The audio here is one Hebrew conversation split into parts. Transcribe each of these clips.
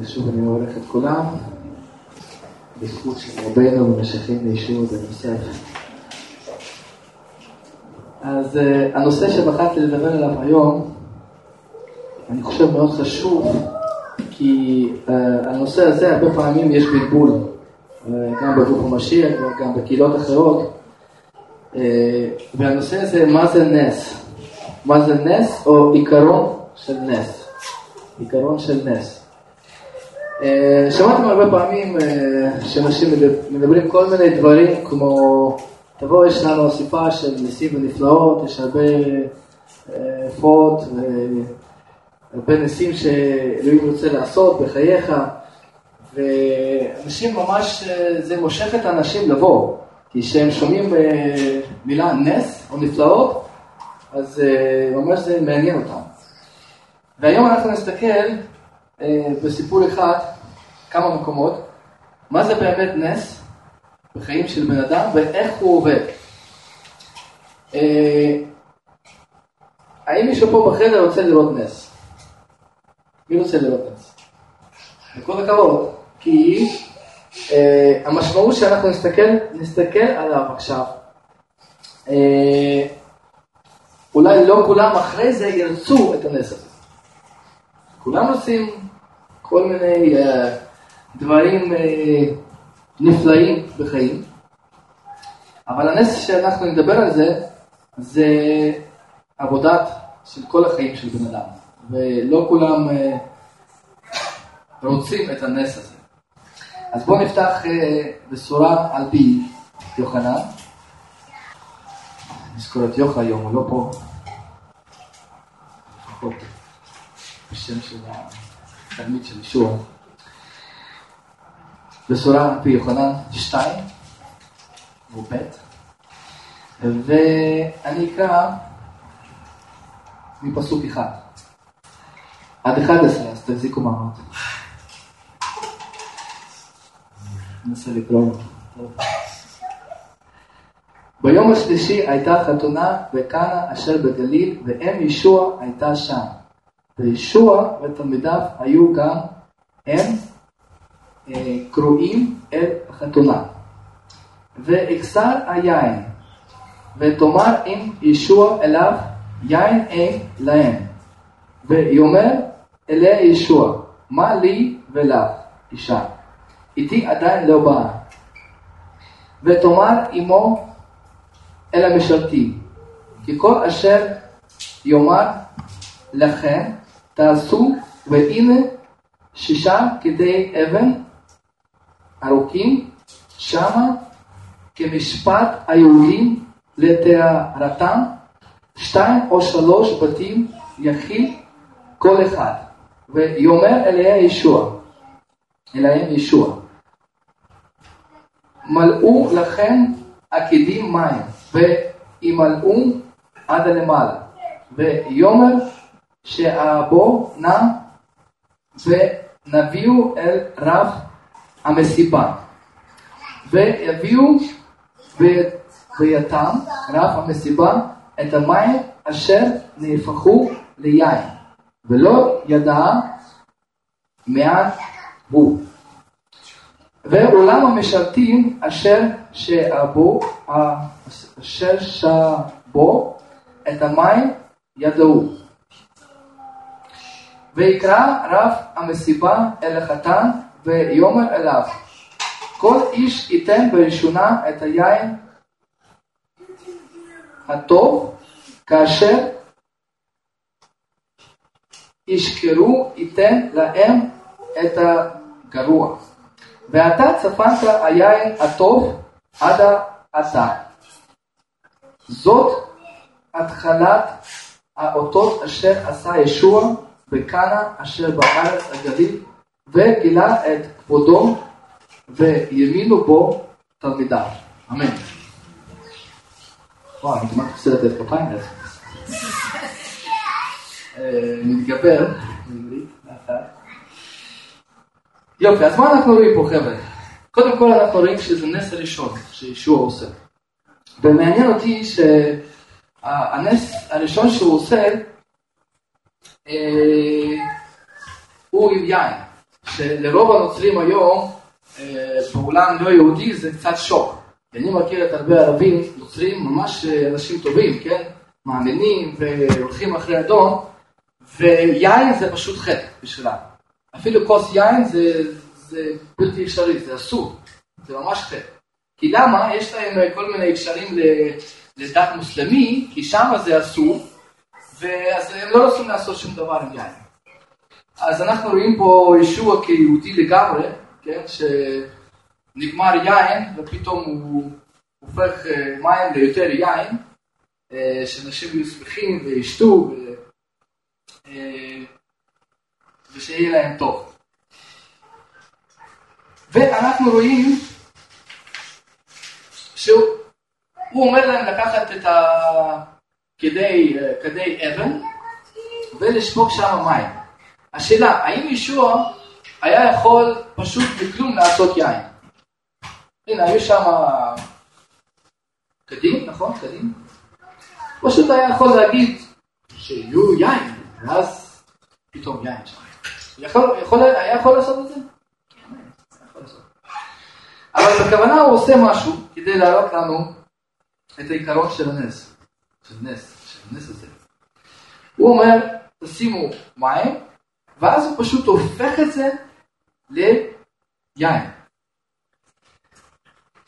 ושוב אני מברך את כולם, בזכות של רבנו ומשיכים לאישור בנוסף. אז uh, הנושא שבחרתי לדבר עליו היום, אני חושב מאוד חשוב, כי uh, הנושא הזה הרבה פעמים יש בלבול, uh, גם בגוף המשיח וגם בקהילות אחרות, uh, והנושא הזה, מה זה נס? מה זה נס או עיקרון של נס? עיקרון של נס. אה, שמעתם הרבה פעמים אה, שאנשים מדברים כל מיני דברים כמו, תבוא, יש לנו אסיפה של ניסים ונפלאות, יש הרבה אה, והרבה ניסים שאלוהים רוצה לעשות בחייך, ואנשים ממש, זה מושך את האנשים לבוא, כי כשהם שומעים מילה נס או נפלאות, אז ממש זה מעניין אותם. והיום אנחנו נסתכל בסיפור אחד, כמה מקומות, מה זה באמת נס בחיים של בן אדם ואיך הוא עובד. אה, האם מישהו פה בחדר רוצה לראות נס? מי רוצה לראות נס? בכל הכבוד, כי אה, המשמעות שאנחנו נסתכל, נסתכל עליו עכשיו, אה, אולי לא כולם אחרי זה ירצו את הנס הזה. כולם עושים כל מיני uh, דברים uh, נפלאים בחיים, אבל הנס שאנחנו נדבר על זה, זה עבודת של כל החיים של בן אדם, ולא כולם uh, רוצים את הנס הזה. אז בואו נפתח uh, בשורה על פי יוחנן. נזכור את יוחנן היום, הוא לא פה. בשם של תלמיד של ישוע. בשורה על פי יוחנן 2, הוא ב', ואני אקרא מפסוק אחד עד 11, אז תחזיקו מעמד. ננסה לקרוא ביום השלישי הייתה חתונה בקנה אשר בגליל, ואם ישוע הייתה שם. וישוע ותלמידיו היו גם הם אה, קרואים אל החתונה. ואכסר היין, ותאמר אם ישוע אליו יין אין להם. ויאמר אליה ישוע, מה לי ולך, אישה? איתי עדיין לא באה. ותאמר עמו אל המשרתים, כי כל אשר יאמר לכם תעשו, והנה שישה כדי אבן ארוכים שמה כמשפט היהודים לטהרתם, שתיים או שלוש בתים יחיד כל אחד. ויאמר אליה ישוע, אליהם ישוע, מלאו לכם עקדים מים, וימלאו עד למעלה. ויאמר שאבו נע ונביאו אל רב המסיבה ויביאו ביתם רב המסיבה את המים אשר נהפכו ליין ולא ידע מאן הוא. ואולם המשרתים אשר שעבו, אשר שבו את המים ידעו. ויקרא רב המסיבה אל החתן ויאמר אליו כל איש ייתן בראשונה את היין הטוב כאשר ישקרו ייתן להם את הגרוע. ואתה צפנת היין הטוב עד עתה. זאת התחלת האותות אשר עשה ישוע בקנה אשר בארץ הגליל, וגילה את כבודו, וימינו בו תלמידיו. אמן. וואו, אני כמעט עושה לתת כפיים לזה. נתגבר, יופי, אז מה אנחנו רואים פה חבר'ה? קודם כל אנחנו רואים שזה נס הראשון שישוע עושה. ומעניין אותי שהנס הראשון שהוא עושה אה, הוא עם יין. שלרוב הנוצרים היום אה, בעולם לא יהודי זה קצת שוק. אני מכיר את הרבה ערבים, נוצרים, ממש אה, אנשים טובים, כן? מאמינים והולכים אחרי אדון, ויין זה פשוט חטא בשבילם. אפילו כוס יין זה, זה בלתי אפשרי, זה אסור, זה ממש חטא. כי למה? יש להם כל מיני קשרים לדת מוסלמי, כי שם זה אסור, ואז הם לא רוצים לעשות שום דבר עם יין. אז אנחנו רואים פה ישוע כיהודי לגמרי, כן, שנגמר יין ופתאום הוא הופך אה, מים ליותר יין, אה, שאנשים יהיו שמחים וישתו אה, ושיהיה להם טוב. ואנחנו רואים שהוא אומר להם לקחת את ה... כדי, כדי אבן ולשפוק שם מים. השאלה, האם ישוע היה יכול פשוט בכלום לעשות יין? הנה, היו שם קדים, נכון? קדים? פשוט היה יכול להגיד שיהיו יין, ואז פתאום יין שם. יכול, יכול, היה יכול לעשות את זה? אבל בכוונה הוא עושה משהו כדי להראות לנו את העיקרון של הנס, של נס, של הנס הזה. הוא אומר, תשימו מים, ואז הוא פשוט הופך את זה ליין.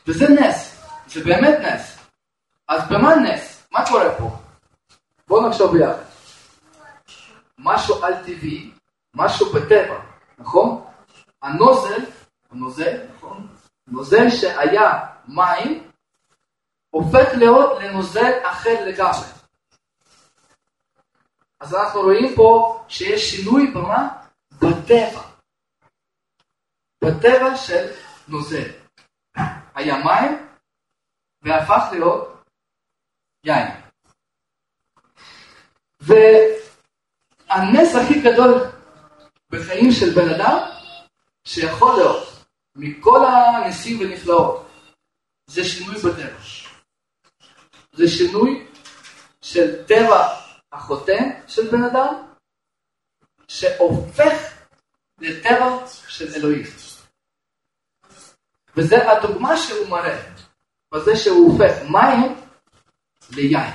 וזה נס, זה באמת נס. אז במה נס? מה קורה פה? בואו נחשוב ביחד. משהו על טבעי, משהו בטבע, נכון? הנוזל, הנוזל, נכון? נוזל שהיה מים, הופך להיות לנוזל אחר לגמרי. אז אנחנו רואים פה שיש שינוי במה? בטבע. בטבע של נוזל. היה מים והפך להיות יין. והנס הכי גדול בחיים של בן אדם, שיכול להיות מכל הניסים ונפלאות, זה שינוי בטבע. זה שינוי של טבע החוטא של בן אדם, שהופך לטבע של אלוהים. וזה הדוגמה שהוא מראה, בזה שהוא הופך מים ליין.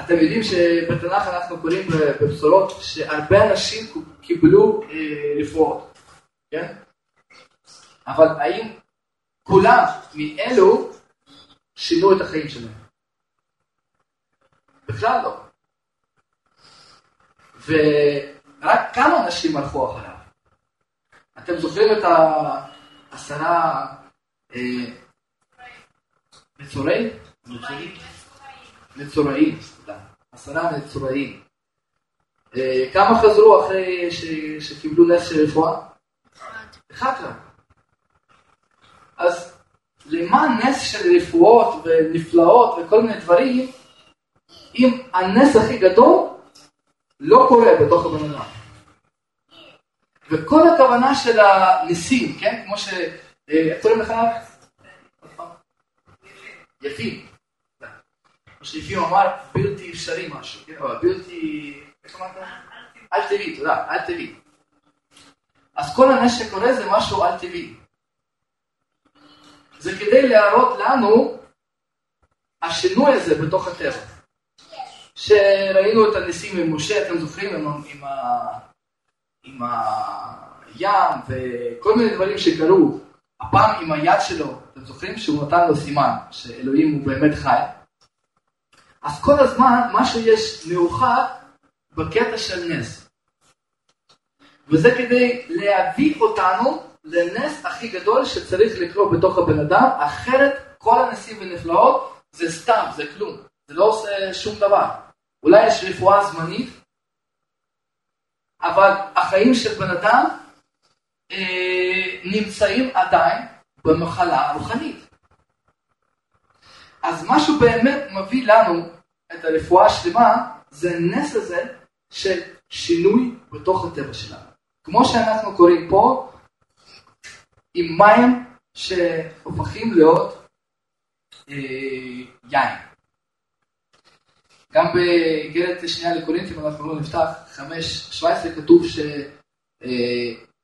אתם יודעים שבתנ"ך אנחנו קוראים בבשורות שהרבה אנשים קיבלו אה, רפואות, כן? אבל האם כולם מאלו שינו את החיים שלהם? בכלל לא. ורק כמה אנשים הלכו אחריו. אתם זוכרים את העשרה אה, מצורעים? מצורעים, תודה. עשרה מצורעים. אה, כמה חזרו אחרי שקיבלו נס של רפואה? אחד רק. אז למה נס של רפואות ונפלאות וכל מיני דברים, אם הנס הכי גדול לא קורה בתוך הבן אדם? וכל הכוונה של הניסים, כן? כמו ש... איך קוראים לך? יפים. כמו שיפים אמר, בלתי אפשרי משהו, כן? אבל בלתי... איך אמרת? אל טבעי, תודה, אל טבעי. אז כל הנס שקורה זה משהו אל טבעי. זה כדי להראות לנו השינוי הזה בתוך הטבע. שראינו את הניסים עם משה, אתם זוכרים, עם, עם, עם הים וכל מיני דברים שקרו. הפעם עם היד שלו, אתם זוכרים שהוא נתן לו סימן שאלוהים הוא באמת חי. אז כל הזמן משהו יש מאוחד בקטע של נס. וזה כדי להביא אותנו לנס הכי גדול שצריך לקרות בתוך הבן אדם, אחרת כל הנסים ונפלאות זה סתם, זה כלום, זה לא עושה שום דבר. אולי יש רפואה זמנית, אבל החיים של בן אדם אה, נמצאים עדיין במחלה רוחנית. אז מה שבאמת מביא לנו את הרפואה השלמה, זה הנס הזה של שינוי בתוך הטבע שלנו. כמו שאנחנו קוראים פה, עם מים שהופכים להיות אה, יין. גם באיגרת שנייה לקורינטים אנחנו לא נפתח, 5.17 כתוב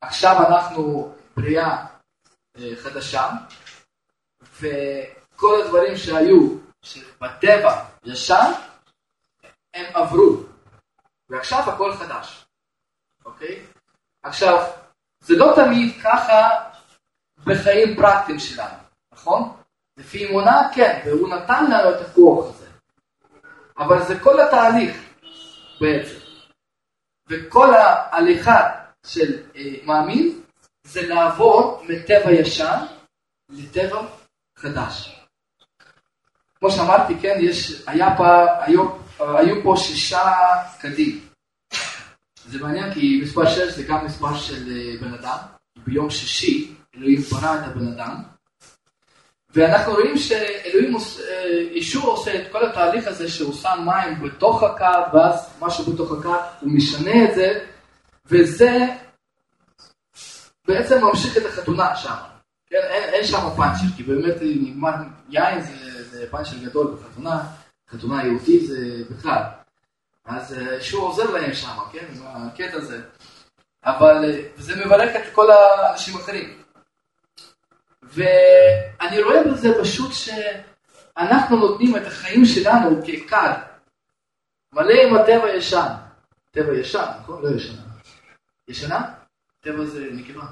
שעכשיו אנחנו בריאה חדשה, וכל הדברים שהיו בטבע ישן, הם עברו, ועכשיו הכל חדש, אוקיי? עכשיו, זה לא תמיד ככה בחיים פרקטיים שלנו, נכון? לפי אמונה כן, והוא נתן לנו את הכוח הזה. אבל זה כל התהליך בעצם. וכל ההליכה של אה, מאמין זה לעבור מטבע ישן לטבע חדש. כמו שאמרתי, כן, יש, היה פה, היו, היו פה שישה קדים. זה מעניין כי מספר 6 זה גם מספר של אה, בן אדם. ביום שישי אלוהים ברא את הבן אדם. ואנחנו רואים שאלוהים, אה, ישוע עושה את כל התהליך הזה שהוא שם מים בתוך הכד, ואז משהו בתוך הכד, הוא משנה את זה, וזה בעצם ממשיך את החתונה שם. כן, אין, אין שם פאנצ'ר, כי באמת נגמר, יין זה, זה פאנצ'ר גדול בחתונה, חתונה יהודית זה בכלל. אז אה, שהוא עוזר להם שם, כן, עם הקטע הזה. אבל אה, זה מברך את כל האנשים האחרים. ואני רואה בזה פשוט שאנחנו נותנים את החיים שלנו ככד, מלא עם הטבע הישן. טבע ישן, נכון? לא ישנה. ישנה? טבע זה נקבה.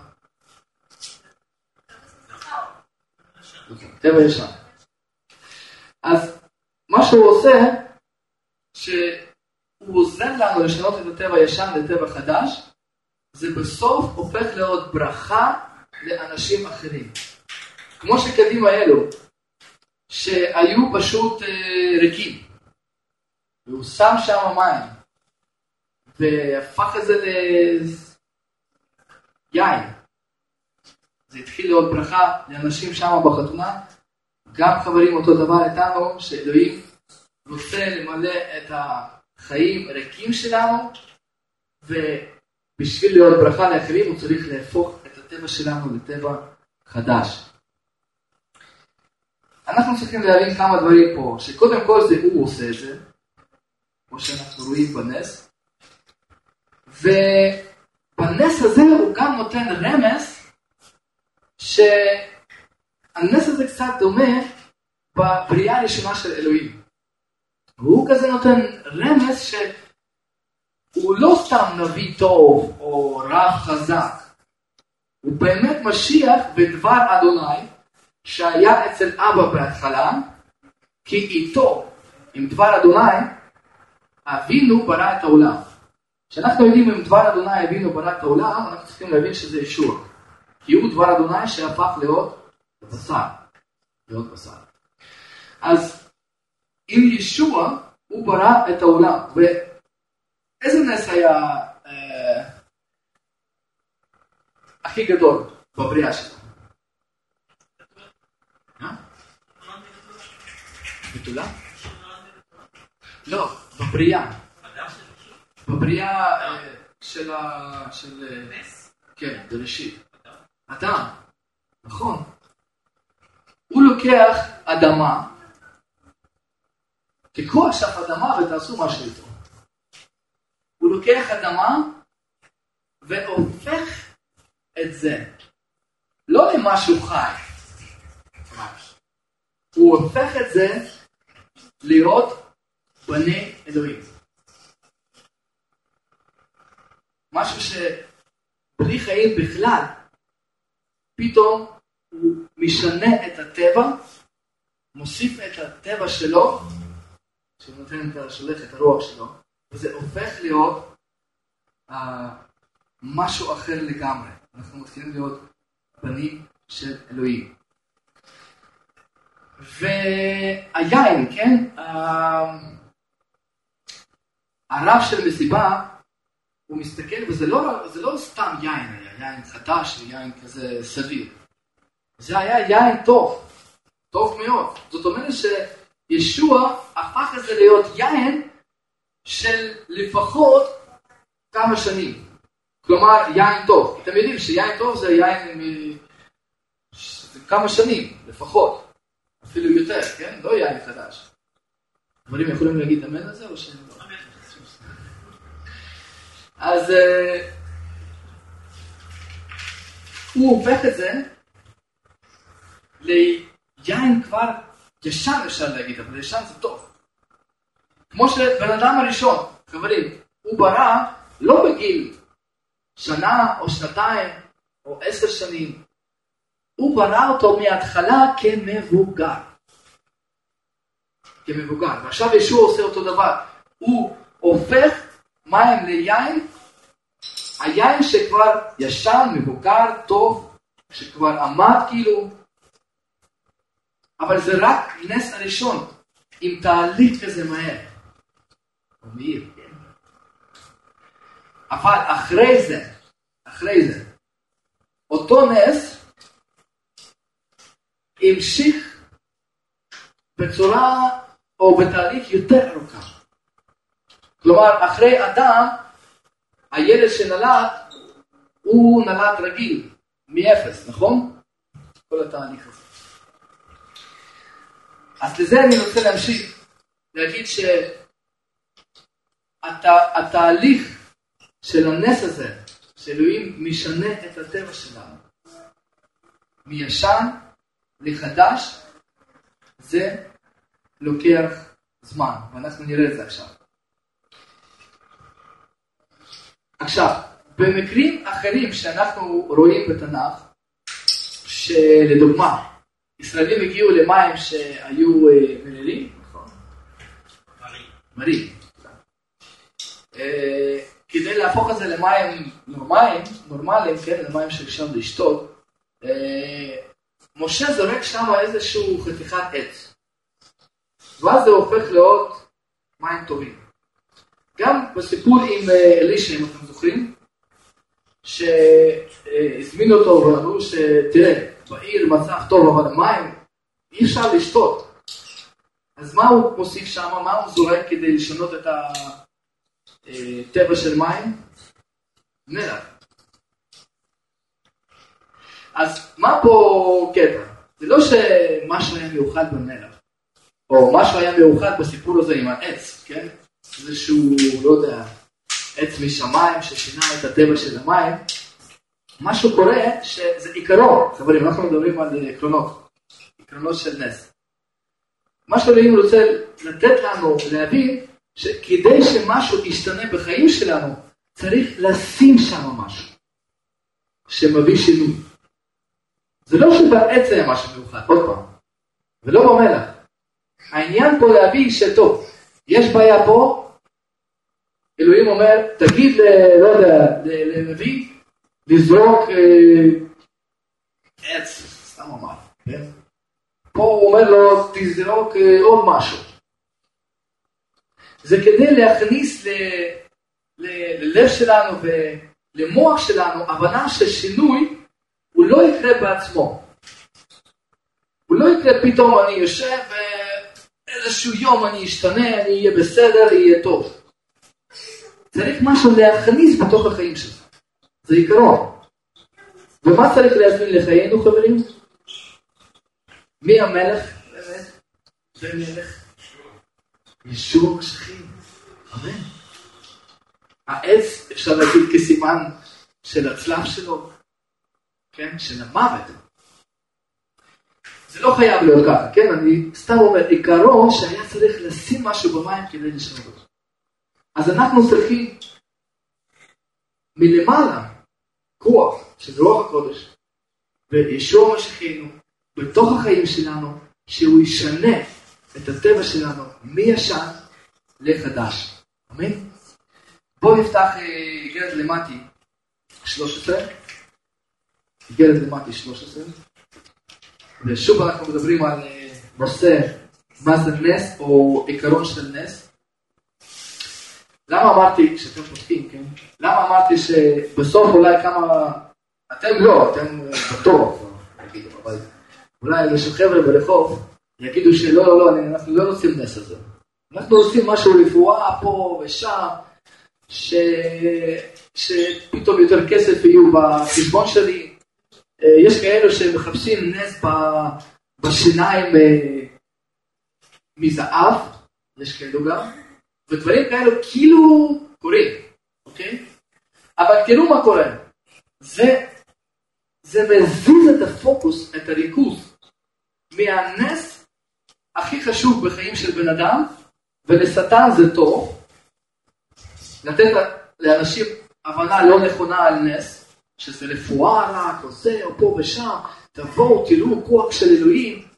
טבע ישן. אז מה שהוא עושה, שהוא עוזר לנו לשנות את הטבע הישן לטבע חדש, זה בסוף הופך להיות ברכה לאנשים אחרים. כמו שקדים האלו, שהיו פשוט אה, ריקים, והוא שם שם מים, והפך את זה ליין. זה התחיל להיות ברכה לאנשים שם בחתונה, גם חברים אותו דבר איתנו, שאלוהים רוצה למלא את החיים הריקים שלנו, ובשביל להיות ברכה לאחרים הוא צריך להפוך את הטבע שלנו לטבע חדש. אנחנו צריכים להבין כמה דברים פה, שקודם כל זה הוא עושה את זה, כמו שאנחנו רואים בנס, ובנס הזה הוא גם נותן רמז שהנס הזה קצת דומה בבריאה הראשונה של אלוהים. והוא כזה נותן רמז שהוא לא סתם נביא טוב או רב חזק, הוא באמת משיח בדבר אדוני, שהיה אצל אבא בהתחלה, כי איתו, עם דבר אדוני, אבינו ברא את העולם. כשאנחנו יודעים עם דבר אדוני אבינו ברא את העולם, אנחנו צריכים להבין שזה ישוע. כי הוא דבר אדוני שהפך להיות בשר. להיות בשר. אז עם ישוע הוא ברא את העולם. ואיזה נס היה אה, הכי גדול בבריאה שלו? בתולה? לא, בבריאה. בבריאה אה, של ה... של... אה, כן, בראשית. אדם. נכון. הוא לוקח אדמה, תיקחו עכשיו אדמה ותעשו משהו איתו. הוא לוקח אדמה והופך את זה לא למשהו חי, הוא הופך את זה להיות בני אלוהים. משהו שבלי חיים בכלל, פתאום הוא משנה את הטבע, מוסיף את הטבע שלו, שהוא נותן את השולח את הרוח שלו, וזה הופך להיות uh, משהו אחר לגמרי. אנחנו מתחילים להיות בנים של אלוהים. והיין, כן? הרב של מסיבה, הוא מסתכל, וזה לא, לא סתם יין היה, יין חדש, יין כזה סביר. זה היה יין טוב, טוב מאוד. זאת אומרת שישוע הפך את זה להיות יין של לפחות כמה שנים. כלומר, יין טוב. אתם יודעים שיין טוב זה יין מ... כמה שנים לפחות. אפילו יותר, כן? לא יין חדש. אבל יכולים להגיד אמן על זה או שהם לא? אז אה, הוא הופך את זה ליין כבר ישן אפשר להגיד, אבל ישן זה טוב. כמו שבן אדם הראשון, חברים, הוא ברא לא בגיל שנה או שנתיים או עשר שנים, הוא ברא אותו מההתחלה כמבוגר. כמבוגר. ועכשיו ישוע עושה אותו דבר. הוא הופך מים ליין, היין שכבר ישן, מבוגר, טוב, שכבר עמד כאילו, אבל זה רק נס הראשון, עם תהליך כזה מהר. מהיר, כן. אבל אחרי זה, אחרי זה, אותו נס המשיך בצורה או בתהליך יותר ארוכה. כלומר, אחרי אדם, הילד שנולד, הוא נולד רגיל, מאפס, נכון? כל התהליך הזה. אז לזה אני רוצה להמשיך, להגיד שהתהליך של הנס הזה, שאלוהים משנה את הטבע שלנו, מישן לחדש, זה לוקח זמן, ואנחנו נראה את זה עכשיו. עכשיו, במקרים אחרים שאנחנו רואים בתנ"ך, שלדוגמה, ישראלים הגיעו למים שהיו אה, מרירים, נכון? מרים. אה, כדי להפוך את זה למים נורמליים, נורמליים, כן, למים שאפשר לשתות, אה, משה זורק שם איזשהו חתיכת עץ. ואז זה הופך לעוד מים טובים. גם בסיפור עם אלישע, אם אתם זוכרים, שהזמינו אותו ואמרו שתראה, בעיר מצב טוב, אבל מים אי אפשר לשתות. אז מה הוא מוסיף שם? מה הוא זורק כדי לשנות את הטבע של מים? מלח. אז מה פה קטע? זה לא שמשהו היה מיוחד במלח, או משהו היה מיוחד בסיפור הזה עם העץ, כן? איזשהו, לא יודע, עץ משמיים ששינה את הטבע של המים, משהו קורה שזה עיקרון, חברים, אנחנו מדברים על עקרונות, עקרונות של נס. מה שאלוהים רוצה לתת לנו להבין, שכדי שמשהו ישתנה בחיים שלנו, צריך לשים שם משהו שמביא שינוי. זה לא שבעץ היה משהו מיוחד, עוד פעם, ולא במלח. העניין פה להבין שטוב, יש בעיה פה, אלוהים אומר, תגיד, ל, לא יודע, לנביא, לזרוק אה, עץ, סתם אמר, כן? פה הוא אומר לו, תזרוק אה, עוד משהו. זה כדי להכניס ל, ל, ללב שלנו ולמוח שלנו הבנה ששינוי לא יקרה בעצמו. הוא לא יקרה פתאום אני יושב ואיזשהו יום אני אשתנה, אני אהיה בסדר, יהיה טוב. צריך משהו להכניס בתוך החיים שלך. זה עיקרון. ומה צריך להזמין לחיינו חברים? מי המלך באמת? זה מלך. ישוע משכים. אמן. העץ אפשר להגיד כסימן של הצלב שלו, כן? של המוות. זה לא חייב להיות ככה, כן? אני סתם אומר, עיקרון שהיה צריך לשים משהו במים כדי לשנות אותו. אז אנחנו צריכים מלמעלה כוח של רוח הקודש וישוע משיחנו בתוך החיים שלנו, שהוא ישנה את הטבע שלנו מישן לחדש. אמן? בואו נפתח איגרת אה, למטי 13, איגרת למטי 13, ושוב אנחנו מדברים על אה, נושא מה זה נס או עיקרון של נס. למה אמרתי, כשאתם פותחים, כן? למה אמרתי שבסוף אולי כמה... אתם לא, אתם בטוח, אבל אולי איזה חבר'ה ברחוב יגידו שלא, לא, לא, אנחנו לא רוצים נס הזה. אנחנו עושים משהו רפואה פה ושם, ש... שפתאום יותר כסף יהיו בחשבון שלי. אה, יש כאלו שמחפשים נס בשיניים אה, מזהב, יש כאלו גם, ודברים כאלו כאילו קורים, אוקיי? אבל תראו מה קורה, זה, זה מזיז את הפוקוס, את הריכוז, מהנס הכי חשוב בחיים של בן אדם, ולשטן זה טוב, לתת לאנשים הבנה לא נכונה על נס, שזה רפואה רק, או זה, או פה ושם, תבואו, תראו כוח של אלוהים,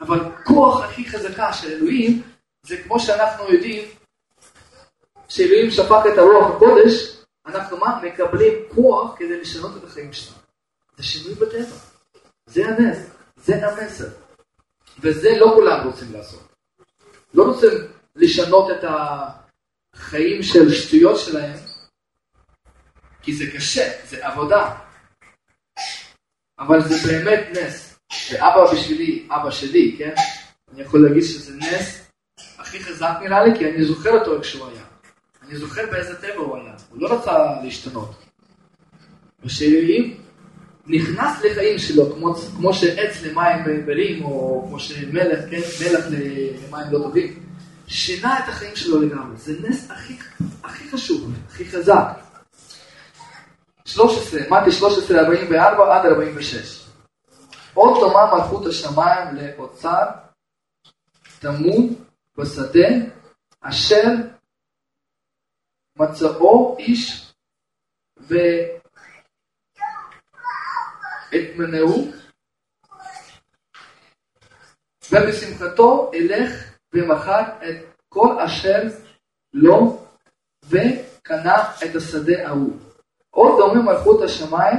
אבל כוח הכי חזקה של אלוהים, זה כמו שאנחנו יודעים, שאלוהים שפק את הרוח הקודש, אנחנו מה? מקבלים כוח כדי לשנות את החיים שלנו. זה שינוי בטבע. זה הנס, זה המסר. וזה לא כולם רוצים לעשות. לא רוצים לשנות את החיים של שטויות שלהם, כי זה קשה, זה עבודה. אבל זה באמת נס. ואבא בשבילי, אבא שלי, כן? אני יכול להגיד שזה נס הכי חזק נראה לי, כי אני זוכר אותו איך שהוא היה. אני זוכר באיזה טבע הוא היה. הוא לא רצה להשתנות. ושאם נכנס לחיים שלו, כמו, כמו שעץ למים ברים, או כמו שמלך, כן? מלך למים לא טובים, שינה את החיים שלו לגמרי. זה נס הכי, הכי חשוב, הכי חזק. 13, מתי 13, 44 עד 46. עוד דומה מלכות השמיים לאוצר תמוד בשדה אשר מצאו איש ואת מנעו ובשמחתו אלך ומכר את כל אשר לו וקנה את השדה ההוא. עוד דומה מלכות השמיים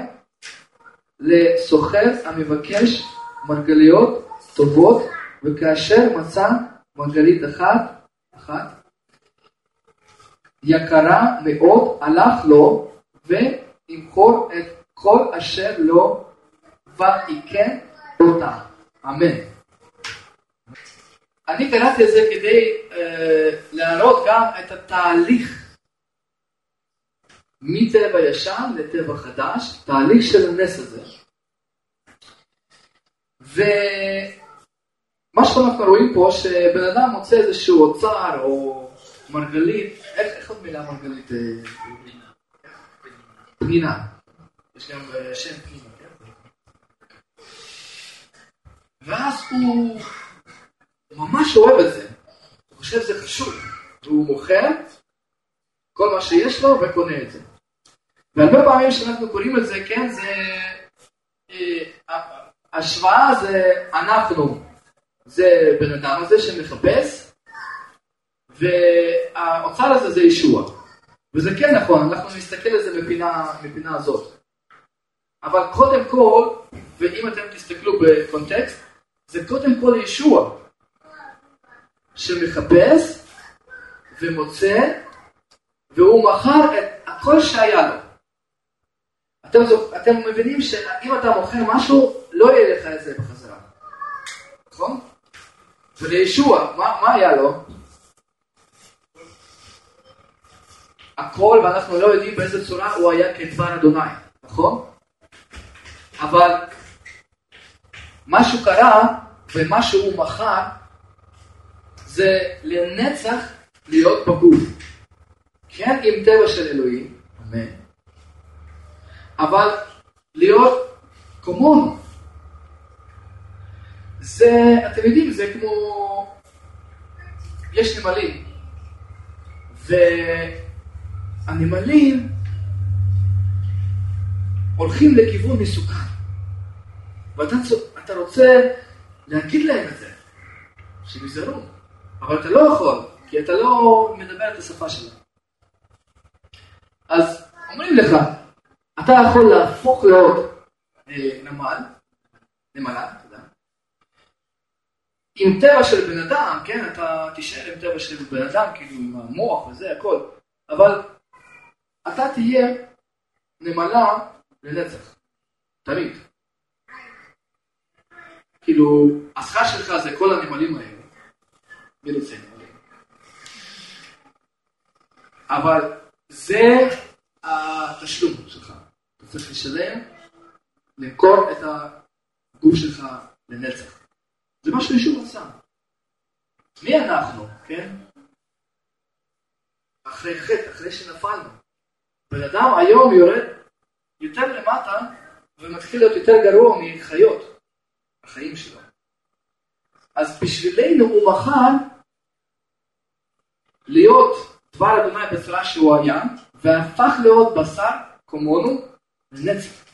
לסוחר המבקש מרגליות טובות, וכאשר מצא מרגלית אחת, אחת, יקרה מאוד, הלך לו וימכור את כל אשר לו ויקן אותה. אמן. אני קראתי את זה כדי uh, להראות גם את התהליך מטבע ישן לטבע חדש, תהליך של הנס הזה. ומה שאנחנו רואים פה, שבן אדם מוצא איזשהו אוצר או מרגלית, איך, איך עוד מילה מרגלית? פנינה. פנינה. יש גם אה, שם פנינה, כן? ואז הוא ממש אוהב את זה. הוא חושב שזה חשוב. והוא מוכר כל מה שיש לו וקונה את זה. והרבה פעמים כשאנחנו קוראים את זה, כן, זה... אה, השוואה זה אנחנו, זה בן אדם הזה שמחפש, והאוצר הזה זה ישוע. וזה כן נכון, אנחנו נסתכל על זה מפינה, מפינה הזאת. אבל קודם כל, ואם אתם תסתכלו בקונטקסט, זה קודם כל ישוע, שמחפש ומוצא, והוא מכר את הכל שהיה לו. אתם, אתם מבינים שאם אתה מוכר משהו, לא יהיה לך את זה בחזרה. נכון? ולישוע, מה, מה היה לו? הכל, ואנחנו לא יודעים באיזה צורה הוא היה כדבר אדוני, נכון? אבל משהו קרה, ומה שהוא מכר, זה לנצח להיות בגוף. כן, עם טבע של אלוהים, אמן. אבל להיות כמונו. זה, אתם יודעים, זה כמו, יש נמלים, והנמלים הולכים לכיוון מסוכן, ואתה רוצה להגיד להם את זה, שהם יזהרו, אבל אתה לא יכול, כי אתה לא מדבר את השפה שלהם. אז אומרים לך, אתה יכול להפוך להיות אה, נמל, נמלה, יודע, עם טבע של בן אדם, כן, אתה תישאר עם טבע של בן אדם, כאילו עם המוח וזה, הכל, אבל אתה תהיה נמלה לנצח, תמיד. כאילו, השכר שלך זה כל הנמלים האלה, נמלים. אבל זה התשלום שלך. צריך לשלם, למכור את הגוף שלך לנצח. זה מה שישוב עשה. מי אנחנו, כן? אחרי חטא, אחרי שנפלנו. בן אדם היום יורד יותר למטה ומתחיל להיות יותר גרוע מחיות, החיים שלו. אז בשבילנו הוא בחר להיות דבר אדוני בצורה שהוא היה, והפך להיות בשר כמונו לנצח.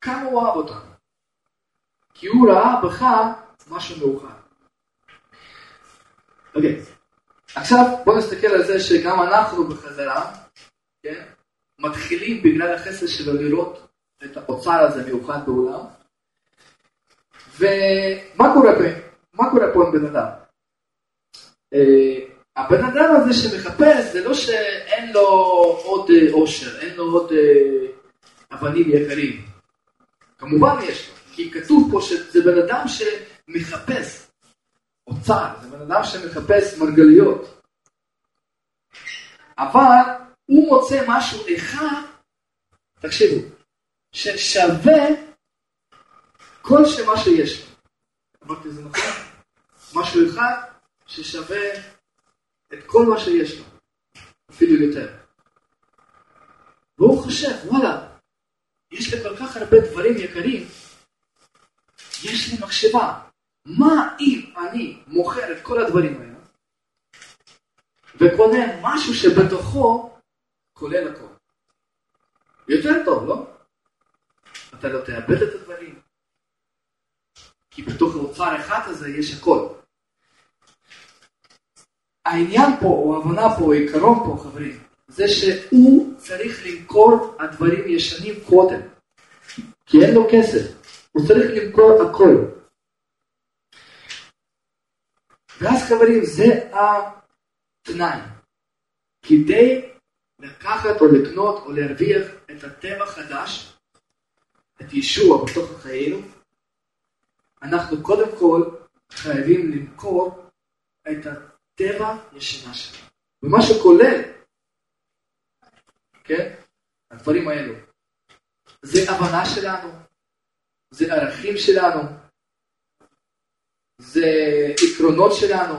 כמה הוא אהב אותנו. כי הוא ראה בך משהו מאוחר. אוקיי, עכשיו בואו נסתכל על זה שגם אנחנו בחזרה, כן, מתחילים בגלל החסד שלו לראות את האוצר הזה מיוחד בעולם. ומה קורה פה? מה קורה פה עם בן אדם? הבן אדם הזה שמחפש זה לא שאין לו עוד uh, עושר, אין לו עוד uh, אבנים יקרים. כמובן יש לו, כי כתוב פה שזה בן אדם שמחפש אוצר, זה בן אדם שמחפש מרגליות. אבל הוא מוצא משהו אחד, תקשיבו, ששווה כל שמה שיש לו. אמרתי זה נכון? משהו אחד ששווה את כל מה שיש לו, אפילו יותר. והוא חושב, וואלה, יש לי כל כך הרבה דברים יקרים, יש לי מחשבה, מה אם אני מוכר את כל הדברים האלה וקונה משהו שבתוכו כולל הכל? יותר טוב, לא? אתה לא תאבד את הדברים. כי בתוך האוצר אחד הזה יש הכל. העניין פה, או ההבנה פה, או העיקרון פה, חברים, זה שהוא צריך למכור הדברים ישנים קודם. כי אין לו כסף. הוא צריך למכור הכל. ואז חברים, זה התנאי. כדי לקחת או לקנות או להרוויח את הטבע החדש, את ישוע בתוך חיינו, אנחנו קודם כל חייבים למכור את הטבע ישנה שלנו. ומה שכולל, כן, הדברים האלו, זה הבנה שלנו, זה ערכים שלנו, זה עקרונות שלנו,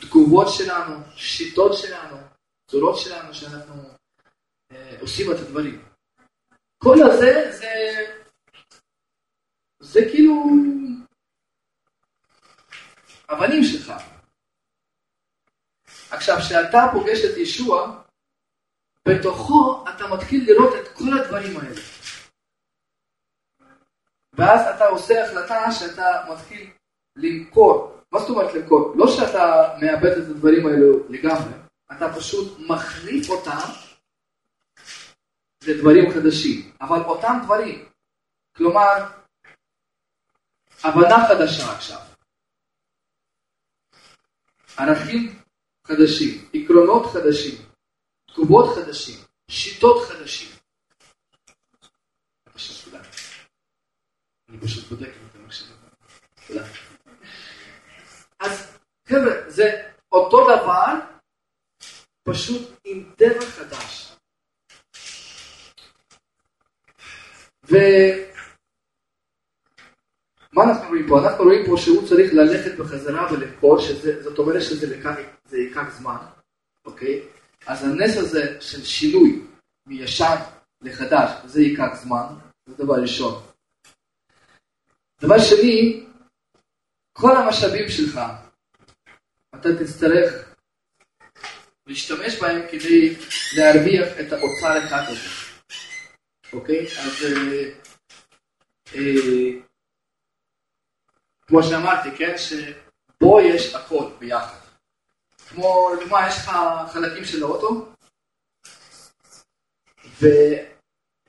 תגובות שלנו, שיטות שלנו, צורות שלנו שאנחנו אה, עושים את הדברים. כל הזה זה, זה כאילו אבנים שלך. עכשיו, כשאתה פוגש את ישוע, בתוכו אתה מתחיל לראות את כל הדברים האלה. ואז אתה עושה החלטה שאתה מתחיל למכור. מה זאת אומרת למכור? לא שאתה מאבד את הדברים האלו לגמרי, אתה פשוט מחליף אותם לדברים חדשים. אבל אותם דברים, כלומר, הבנה חדשה עכשיו. ערכים חדשים, עקרונות חדשים, תגובות חדשים, שיטות חדשים. אני פשוט בודק אם אתם מקשיבים. תודה. אז חבר'ה, זה אותו דבר, פשוט עם טבע חדש. ומה אנחנו רואים פה? אנחנו רואים פה שהוא צריך ללכת בחזרה ולמכור, זאת אומרת שזה ייקח זמן, אוקיי? אז הנס הזה של שינוי מישן לחדש, זה ייקח זמן, זה דבר ראשון. דבר שני, כל המשאבים שלך, אתה תצטרך להשתמש בהם כדי להרוויח את האוצר אחד הזה. אוקיי? אז אה, אה, כמו שאמרתי, כן? שבו יש הכל ביחד. כמו, לדוגמה, יש לך חלקים של האוטו, ו...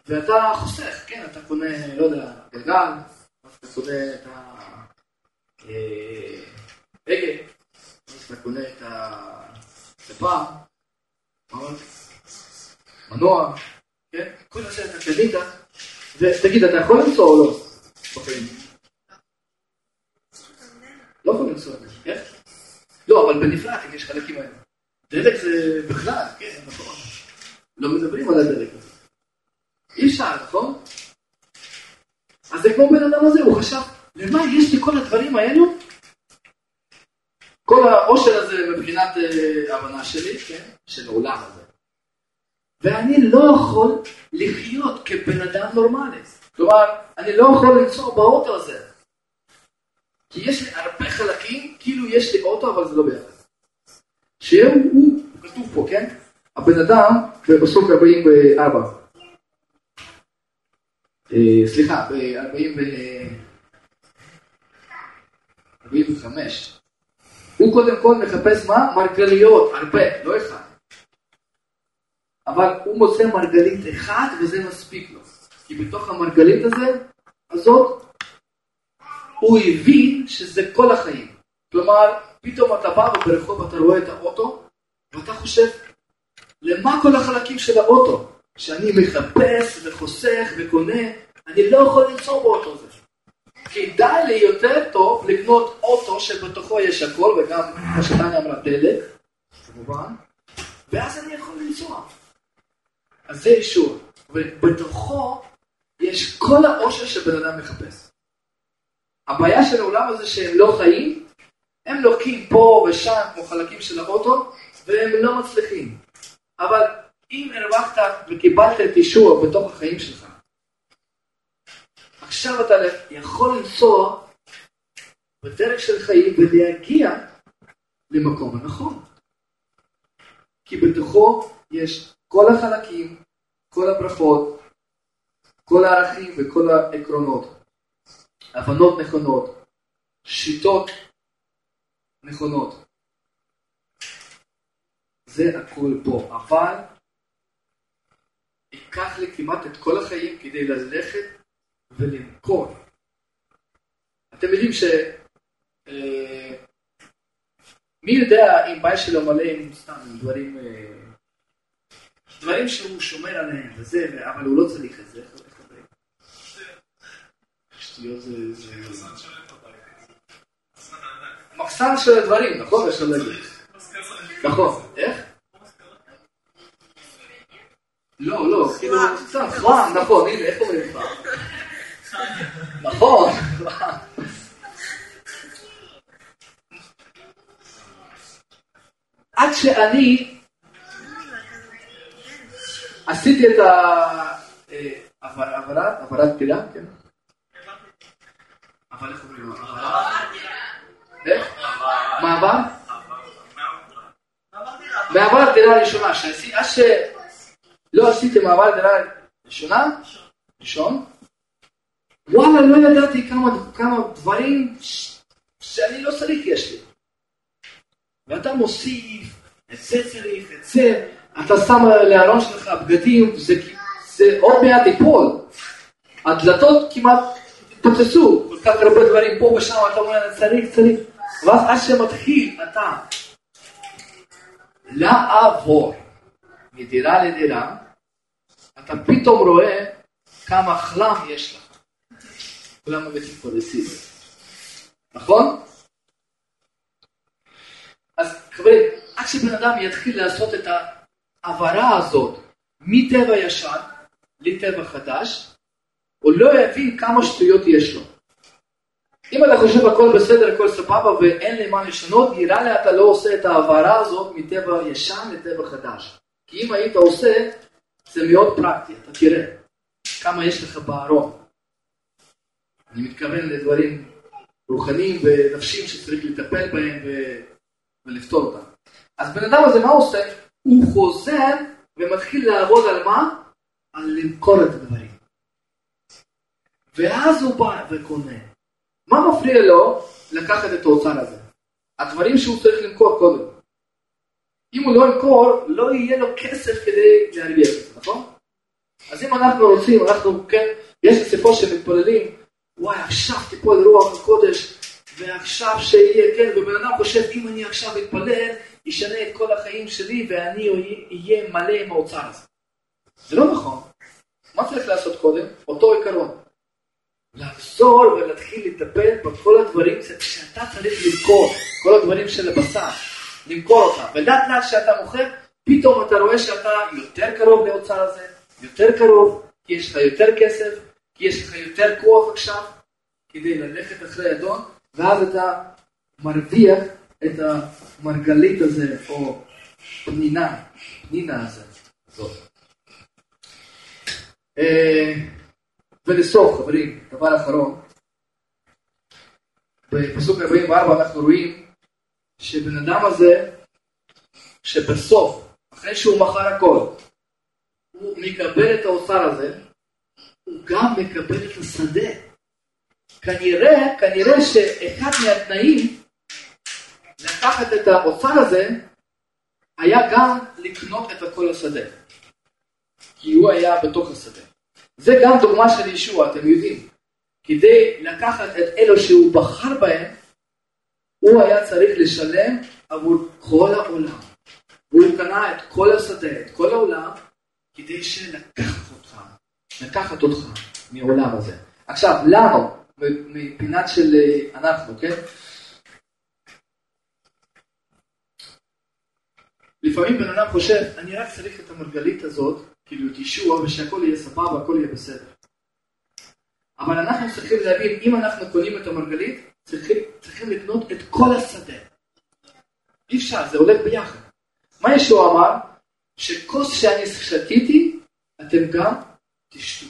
ואתה חוסך, כן? אתה קונה, לא יודע, גלגל, אתה קונה את ההגה, אתה קונה את הספה, מנוע, כן? כל מה שאתה קנית, ותגיד, אתה יכול למצוא או לא? לא למצוא, איך? לא, אבל בנפרד, יש חלקים האלה. דלק זה בכלל, כן, נכון. לא מדברים על הדלק הזה. אי אפשר, נכון? אז זה כמו בן אדם הזה, הוא חשב, למה יש לי כל הדברים האלו? כל העושר הזה מבחינת אה, הבנה שלי, כן? של העולם הזה. ואני לא יכול לחיות כבן אדם נורמלי. כלומר, אני לא יכול לנסוע באוטו הזה. כי יש לי הרבה חלקים, כאילו יש לי אוטו, אבל זה לא ביחד. שהוא, כתוב פה, כן? הבן אדם, בפסוק 44, אה, סליחה, ב-45, הוא קודם כל מחפש מה? מרגליות, הרבה, לא אחד. אבל הוא מוצא מרגלית אחד וזה מספיק לו. כי בתוך המרגלית הזה, הזאת, הוא הבין שזה כל החיים. כלומר, פתאום אתה בא וברחוב אתה רואה את האוטו, ואתה חושב, למה כל החלקים של האוטו? שאני מחפש וחוסך וקונה, אני לא יכול למצוא באוטו הזה. כדאי לי יותר טוב לקנות אוטו שבתוכו יש הכל, וגם, כמו שטניה אמרה, דלק, כמובן, ואז אני יכול לנסוע. אז זה אישור. ובתוכו יש כל העושר שבן אדם מחפש. הבעיה של העולם הזה שהם לא חיים, הם לוקים פה ושם כמו חלקים של האוטו, והם לא מצליחים. אבל אם הרווחת וקיבלת את אישור בתוך החיים שלך, עכשיו אתה יכול לנסוע בדרך של חיים ולהגיע למקום הנכון. כי בתוכו יש כל החלקים, כל הברכות, כל הערכים וכל העקרונות, הבנות נכונות, שיטות נכונות. זה הכל פה, אבל ייקח לי כמעט את כל החיים כדי ללכת ולמכור. אתם יודעים ש... אה, מי יודע אם בית שלו מלא עם סתם דברים, אה, דברים שהוא שומר עליהם וזה, אבל הוא לא צריך את זה, שטויות זה... מחסן של הדברים, נכון? אפשר להגיד. נכון, איך? לא, לא, כאילו, חם, נכון, הנה, איך אומרים לך? נכון. עד שאני עשיתי את העברת, העברת דירה, כן? אבל איך? מעבר? דירה ראשונה, עד שלא עשיתי מעבר דירה ראשונה, ראשון, וואלה, לא ידעתי כמה, כמה דברים שאני לא צריך יש לי. ואתה מוסיף, את זה צריך, את זה, אתה שם לארון שלך בגדים, זה, עוד מעט ייפול. הדלתות כמעט התפוצצו, כל כך הרבה דברים פה ושם, אתה אומר, צריך, צריך. ואז עד שמתחיל אתה לעבור מדירה לדירה, אתה פתאום רואה כמה חלם יש לך. כולם מבצעים פה לסיד. נכון? אז חברים, עד שבן אדם יתחיל לעשות את ההעברה הזאת מטבע ישן לטבע חדש, הוא לא יבין כמה שטויות יש לו. אם אתה חושב הכל בסדר, הכל סבבה ואין לי מה לשנות, נראה לי אתה לא עושה את ההעברה הזאת מטבע ישן לטבע חדש. כי אם היית עושה, זה מאוד פרקטי, אתה תראה כמה יש לך בארון. אני מתכוון לדברים רוחניים ונפשיים שצריך לטפל בהם ו... ולפתור אותם. אז בן אדם הזה מה הוא עושה? הוא חוזר ומתחיל לעבוד על מה? על למכור את הדברים. ואז הוא בא וקונה. מה מפריע לו לקחת את האוצר הזה? הדברים שהוא צריך למכור קודם. אם הוא לא ימכור, לא יהיה לו כסף כדי להרוויח את זה, נכון? אז אם אנחנו רוצים, אנחנו כן, יש אספות שמתפללים, וואי, עכשיו תיפול רוח הקודש, ועכשיו שיהיה, כן, ובן אדם חושב, אם אני עכשיו אתפלל, ישנה את כל החיים שלי, ואני אהיה מלא עם האוצר הזה. זה לא נכון. מה צריך לעשות קודם? אותו עיקרון. לחזור ולהתחיל לטפל בכל הדברים שאתה צריך למכור, כל הדברים של הבשר, למכור אותם. ולאט לאט שאתה מוכר, פתאום אתה רואה שאתה יותר קרוב לאוצר הזה, יותר קרוב, כי יש לך יותר כסף, כי יש לך יותר כוח עכשיו כדי ללכת אחרי אדון, ואז אתה מרוויח את המרגלית הזה, או פנינה, פנינה הזה. זאת. ולסוף, חברים, דבר אחרון, בפסוק 44 אנחנו רואים שבן אדם הזה, שבסוף, אחרי שהוא מכר הכל, הוא מקבל את האוצר הזה, הוא גם מקבל את השדה. כנראה, כנראה שאחד מהתנאים לקחת את האוצר הזה, היה גם לקנות את הכל השדה. כי הוא היה בתוך השדה. זה גם דוגמה של ישוע, אתם יודעים. כדי לקחת את אלו שהוא בחר בהם, הוא היה צריך לשלם עבור כל העולם. והוא קנה את כל השדה, את כל העולם, כדי שלקחת אותך, לקחת אותך מהעולם הזה. עכשיו, לנו, מפינת של אה, אנחנו, כן? לפעמים בן אדם חושב, אני רק צריך את המרגלית הזאת, כאילו את ישוע, ושהכל יהיה סבבה, הכל יהיה בסדר. אבל אנחנו צריכים להבין, אם אנחנו קונים את המרגלית, צריכים, צריכים לקנות את כל השדה. אי אפשר, זה הולך ביחד. מה ישוע אמר? שכוס שאני שתיתי, אתם גם תשתו.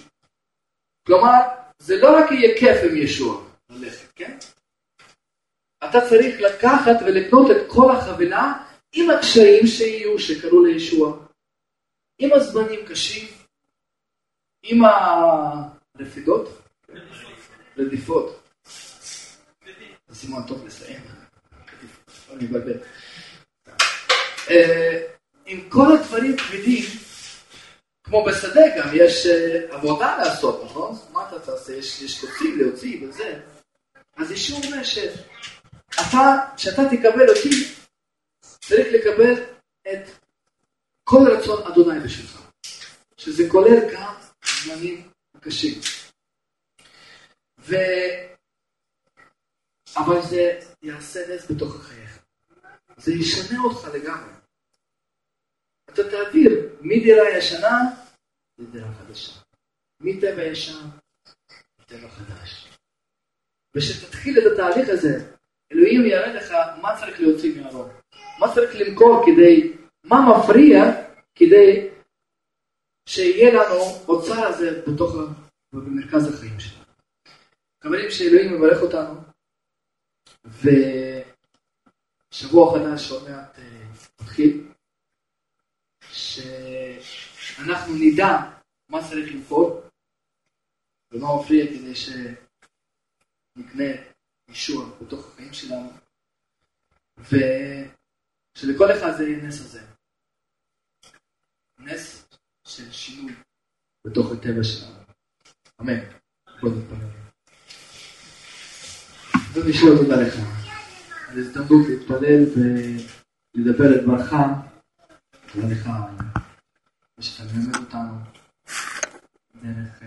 כלומר, זה לא רק יהיה כיף עם ישוע ללכת, כן? אתה צריך לקחת ולקנות את כל החבילה עם הקשיים שיהיו, שקרו לישוע, עם הזמנים קשים, עם הרפידות, רדיפות. זה סימן טוב לסיים. אני מבלבל. אה, עם כל הדברים כבדים, כמו בשדה גם, יש אה, עבודה לעשות, נכון? מה אתה תעשה? יש, קוצים להוציא וזה. אז ישוע אומר שאתה, כשאתה תקבל אותי, צריך לקבל את כל רצון אדוני בשבילך, שזה כולל גם זמנים קשים. ו... אבל זה יעשה נס בתוך החייך. זה ישנה אותך לגמרי. אתה תעביר מדירה ישנה לדירה חדשה. מטבע ישן לטבע חדש. ושתתחיל את התהליך הזה, אלוהים יראה לך מה צריך להוציא מהרוב. מה צריך למכור כדי, מה מפריע כדי שיהיה לנו אוצר הזה בתוך, במרכז החיים שלנו. חברים, שאלוהים מברך אותנו, ושבוע חדש עוד מעט אה, מתחיל, שאנחנו נדע מה צריך למכור ומה מפריע כדי שנקנה ישוע בתוך החיים שלנו. ו... שלכל אחד זה יהיה נס הזה. נס של שינוי בתוך הטבע שלנו. אמן. בוא נתפלל. אדוני שיהיה תודה לך על הזדמנות להתפלל ולדבר את ברכה. תודה לך שאתה מלמד אותנו דרך